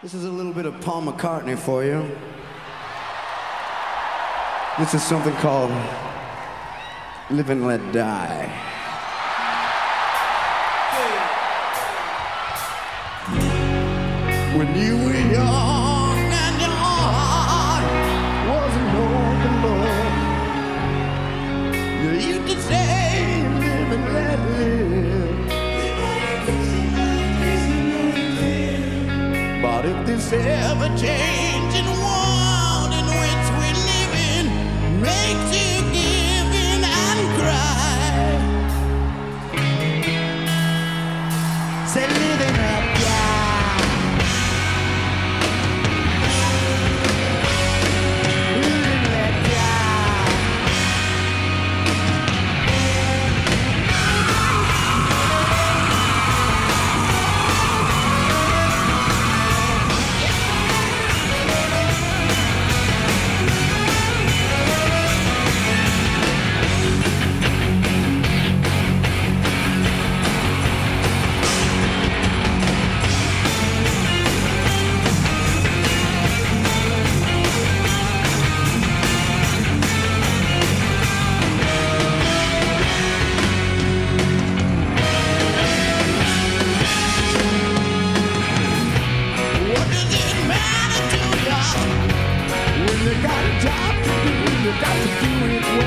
This is a little bit of Paul McCartney for you. This is something called Live and Let Die. When you were young and your heart was an open book, you used to say, live and let live. But if this ever changing world in which we live in makes you give in and cry, say living you got a job to do, you got to do it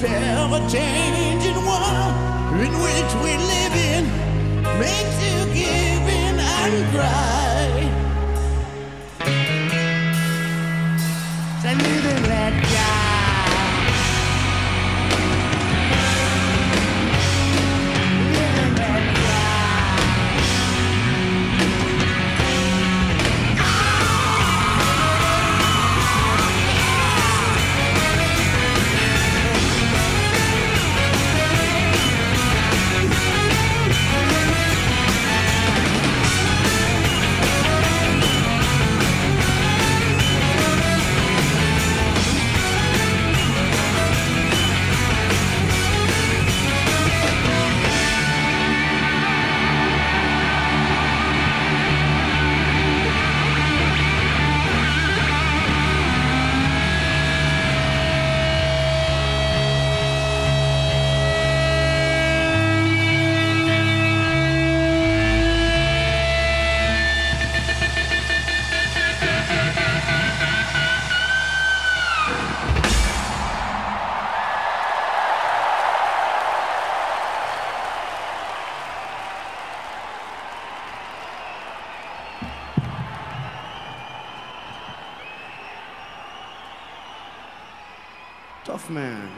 this ever-changing world in which we live in. Makes you give in and cry, Tough man.